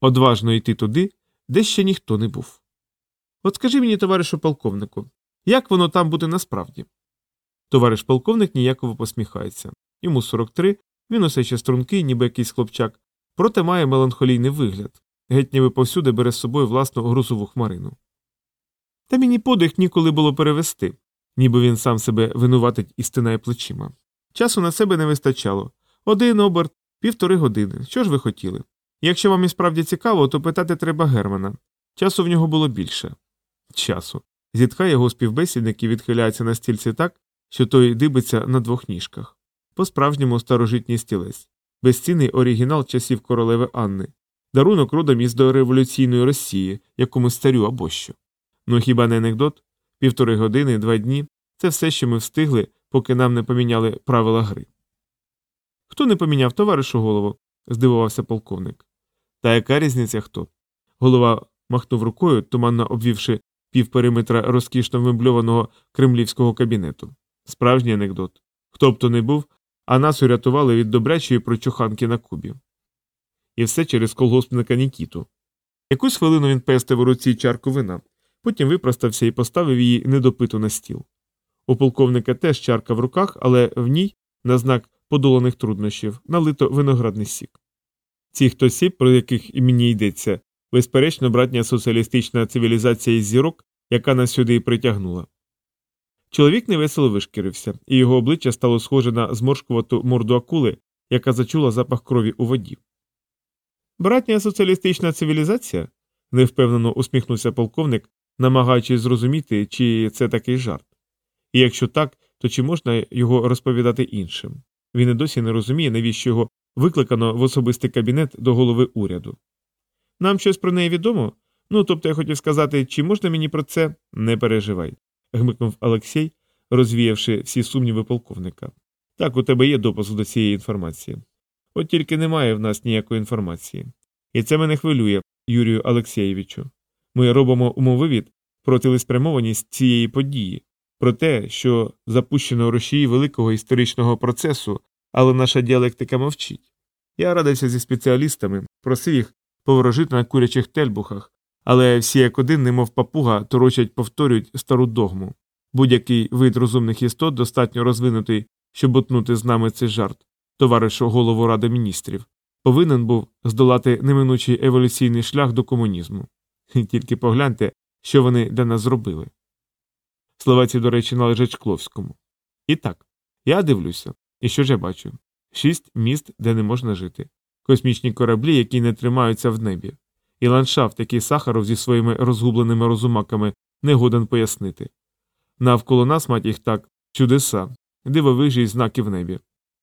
Одважно йти туди, де ще ніхто не був. От скажи мені, товаришу полковнику, як воно там буде насправді? Товариш полковник ніяково посміхається. Йому 43, він усе ще стрункий, ніби якийсь хлопчак, проте має меланхолійний вигляд, геть ніби повсюди бере з собою власну грузову хмарину. Та мені подих ніколи було перевести, ніби він сам себе винуватить і стинає плечима. Часу на себе не вистачало один оберт, півтори години. Що ж ви хотіли? Якщо вам і справді цікаво, то питати треба Германа. Часу в нього було більше. Часу. Зітхає його співбесідник і відхиляється на стільці так, що той дибиться на двох ніжках. По справжньому старожитній стілець, безцінний оригінал часів королеви Анни, дарунок родом із дореволюційної Росії, якомусь царю або що. Ну хіба не анекдот? Півтори години, два дні це все, що ми встигли, поки нам не поміняли правила гри. Хто не поміняв товаришу голову? здивувався полковник. Та яка різниця хто? Голова махнув рукою, туманно обвівши півпериметра розкішно вмебльованого кремлівського кабінету. Справжній анекдот. Хто б то не був, а нас урятували від добрячої прочуханки на кубі. І все через колгоспника Нікіту. Якусь хвилину він пестив у руці чарку вина, потім випростався і поставив її недопиту на стіл. У полковника теж чарка в руках, але в ній, на знак подоланих труднощів, налито виноградний сік. Ці хтосі, про яких і мені йдеться, безперечно, братня соціалістична цивілізація із зірок, яка нас сюди і притягнула. Чоловік невесело вишкірився, і його обличчя стало схоже на зморшкувату морду акули, яка зачула запах крові у воді. Братня соціалістична цивілізація? невпевнено усміхнувся полковник, намагаючись зрозуміти, чи це такий жарт. І якщо так, то чи можна його розповідати іншим? Він і досі не розуміє, навіщо його викликано в особистий кабінет до голови уряду. Нам щось про неї відомо? Ну, тобто я хотів сказати, чи можна мені про це не переживай, гмикнув Олексій, розвіявши всі сумніви полковника. Так, у тебе є допуск до цієї інформації. От тільки немає в нас ніякої інформації. І це мене хвилює, Юрію Олексєєвичу. Ми робимо умовивід про цілеспрямованість цієї події, про те, що запущено рушії великого історичного процесу, але наша діалектика мовчить. Я радився зі спеціалістами, просив їх поворожити на курячих тельбухах, але всі як один, немов папуга, торочать повторюють стару догму. Будь-який вид розумних істот достатньо розвинутий, щоб утнути з нами цей жарт, товаришу голову Ради міністрів, повинен був здолати неминучий еволюційний шлях до комунізму. Тільки погляньте, що вони для нас зробили. Слова ці, до речі, належать Шкловському. І так, я дивлюся, і що ж я бачу? Шість міст, де не можна жити, космічні кораблі, які не тримаються в небі, і ландшафт, який Сахаров зі своїми розгубленими розумаками не годен пояснити. Навколо нас, мать їх так, чудеса, дивовижі знаки в небі.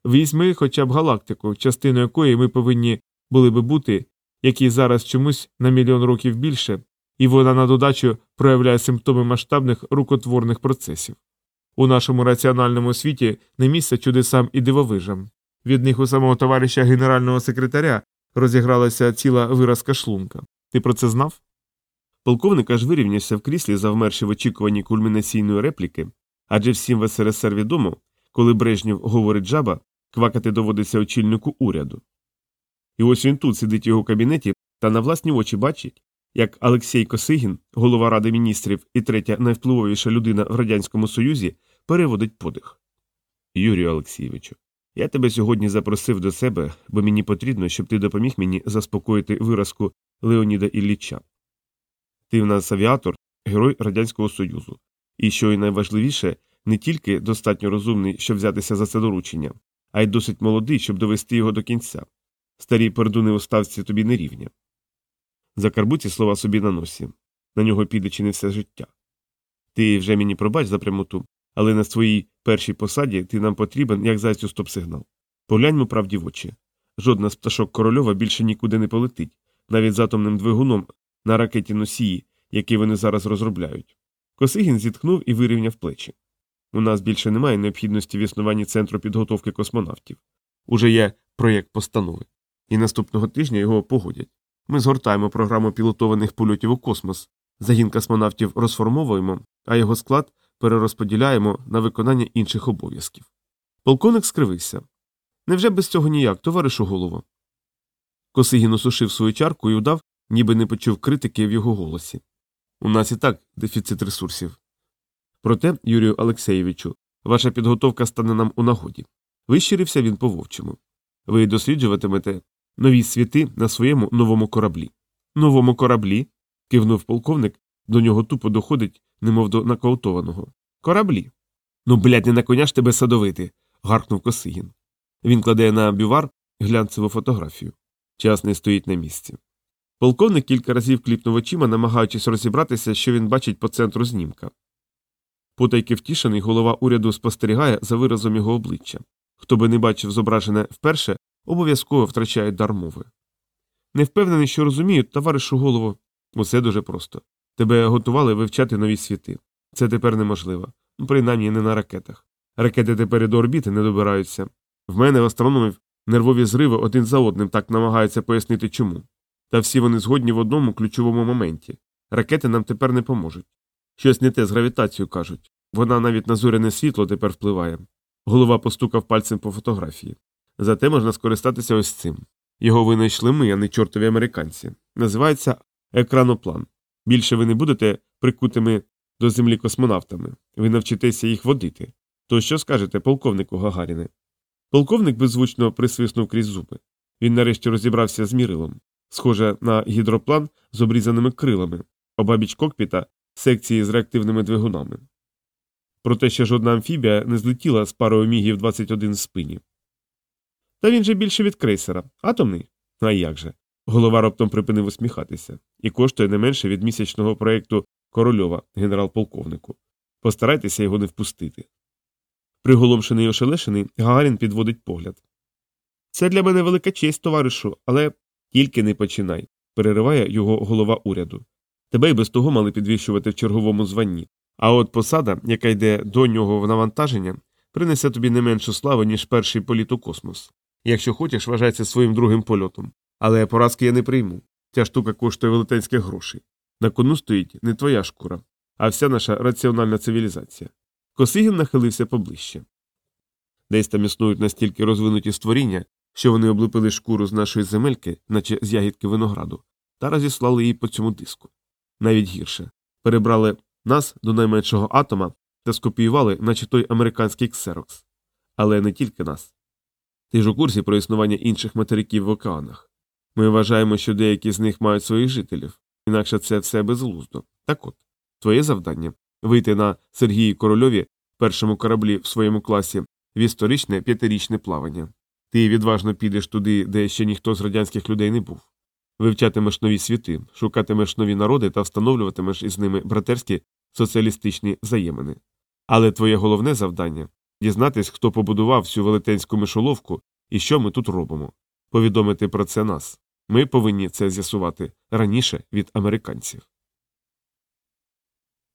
Візьми хоча б галактику, частиною якої ми повинні були би бути, якій зараз чомусь на мільйон років більше, і вона на додачу проявляє симптоми масштабних рукотворних процесів. У нашому раціональному світі не місце чудесам і дивовижам. Від них у самого товариша генерального секретаря розігралася ціла виразка шлунка. Ти про це знав? Полковник аж вирівнявся в кріслі, завмерши в очікуванні кульмінаційної репліки, адже всім в СРСР відомо, коли Брежнєв говорить жаба, квакати доводиться очільнику уряду. І ось він тут сидить в його кабінеті та на власні очі бачить, як Олексій Косигін, голова Ради міністрів і третя найвпливовіша людина в Радянському Союзі, переводить подих. Юрію Олексійовичу, я тебе сьогодні запросив до себе, бо мені потрібно, щоб ти допоміг мені заспокоїти виразку Леоніда Ілліча. Ти в нас авіатор, герой Радянського Союзу, і що й найважливіше, не тільки достатньо розумний, щоб взятися за це доручення, а й досить молодий, щоб довести його до кінця. Старі пердуни у ставці тобі не рівня. Закарбуй ці слова собі на носі. На нього піде чи не все життя. Ти вже мені пробач за прямоту, але на своїй першій посаді ти нам потрібен, як зайцю стоп-сигнал. Погляньмо правді в очі. Жодна з пташок корольова більше нікуди не полетить, навіть з атомним двигуном на ракеті носії, які вони зараз розробляють. Косигін зітхнув і вирівняв плечі. У нас більше немає необхідності в існуванні центру підготовки космонавтів. Уже є проєкт постанови. І наступного тижня його погодять. Ми згортаємо програму пілотованих польотів у космос, загін космонавтів розформовуємо, а його склад перерозподіляємо на виконання інших обов'язків. Полковник скривився. Невже без цього ніяк, товаришу голово? Косигін осушив свою чарку і удав, ніби не почув критики в його голосі. У нас і так дефіцит ресурсів. Проте, Юрію Олексеєвичу, ваша підготовка стане нам у нагоді. Вищирився він по вовчому. Ви досліджуватимете нові світи на своєму новому кораблі. Новому кораблі? кивнув полковник, до нього тупо доходить, немов до нокаутованого. Кораблі. Ну, блядь, не на коня ж тебе садовити. гаркнув Косигін. Він кладе на бювар глянцеву фотографію. Час не стоїть на місці. Полковник кілька разів кліпнув очима, намагаючись розібратися, що він бачить по центру знімка. Потайки втішений, голова уряду спостерігає за виразом його обличчя. Хто би не бачив зображене вперше, обов'язково втрачає дар мови. Не впевнений, що розумію, товаришу голову. Усе дуже просто. Тебе готували вивчати нові світи. Це тепер неможливо. Принаймні не на ракетах. Ракети тепер і до орбіти не добираються. В мене в астрономів нервові зриви один за одним так намагаються пояснити чому. Та всі вони згодні в одному ключовому моменті. Ракети нам тепер не поможуть. Щось не те з гравітацією кажуть. Вона навіть на зоряне світло тепер впливає. Голова постукав пальцем по фотографії. Зате можна скористатися ось цим. Його винайшли ми, а не чортові американці. Називається екраноплан. Більше ви не будете прикутими до землі космонавтами. Ви навчитеся їх водити. То що скажете, полковнику Гагаріне? Полковник беззвучно присвиснув крізь зуби. Він нарешті розібрався з мірилом. Схоже на гідроплан з обрізаними крилами, обабіч кокпіта секції з реактивними двигунами. Проте ще жодна амфібія не злетіла з парою мігів 21 в спині. Та він же більше від крейсера. Атомний? А як же? Голова раптом припинив усміхатися і коштує не менше від місячного проєкту Корольова, генерал-полковнику. Постарайтеся його не впустити. Приголомшений і ошелешений, Гагарін підводить погляд. Це для мене велика честь, товаришу, але тільки не починай, перериває його голова уряду. Тебе й без того мали підвищувати в черговому званні. А от посада, яка йде до нього в навантаження, принесе тобі не меншу славу, ніж перший політ у космос. Якщо хочеш, вважай це своїм другим польотом. Але поразки я не прийму. Ця штука коштує велетенських грошей. На кону стоїть не твоя шкура, а вся наша раціональна цивілізація. Косигін нахилився поближче. Десь там існують настільки розвинуті створіння, що вони облупили шкуру з нашої земельки, наче з ягідки винограду, та розіслали її по цьому диску. Навіть гірше перебрали нас до найменшого атома та скопіювали, наче той американський ксерокс. Але не тільки нас. Ти ж у курсі про існування інших материків в океанах. Ми вважаємо, що деякі з них мають своїх жителів, інакше це все безглуздо. Так от, твоє завдання вийти на Сергії Корольові першому кораблі в своєму класі в історичне п'ятирічне плавання. Ти відважно підеш туди, де ще ніхто з радянських людей не був. Вивчатимеш нові світи, шукатимеш нові народи та встановлюватимеш із ними братерські соціалістичні взаємини. Але твоє головне завдання дізнатись, хто побудував цю велетенську мишоловку і що ми тут робимо. Повідомити про це нас. Ми повинні це з'ясувати раніше від американців.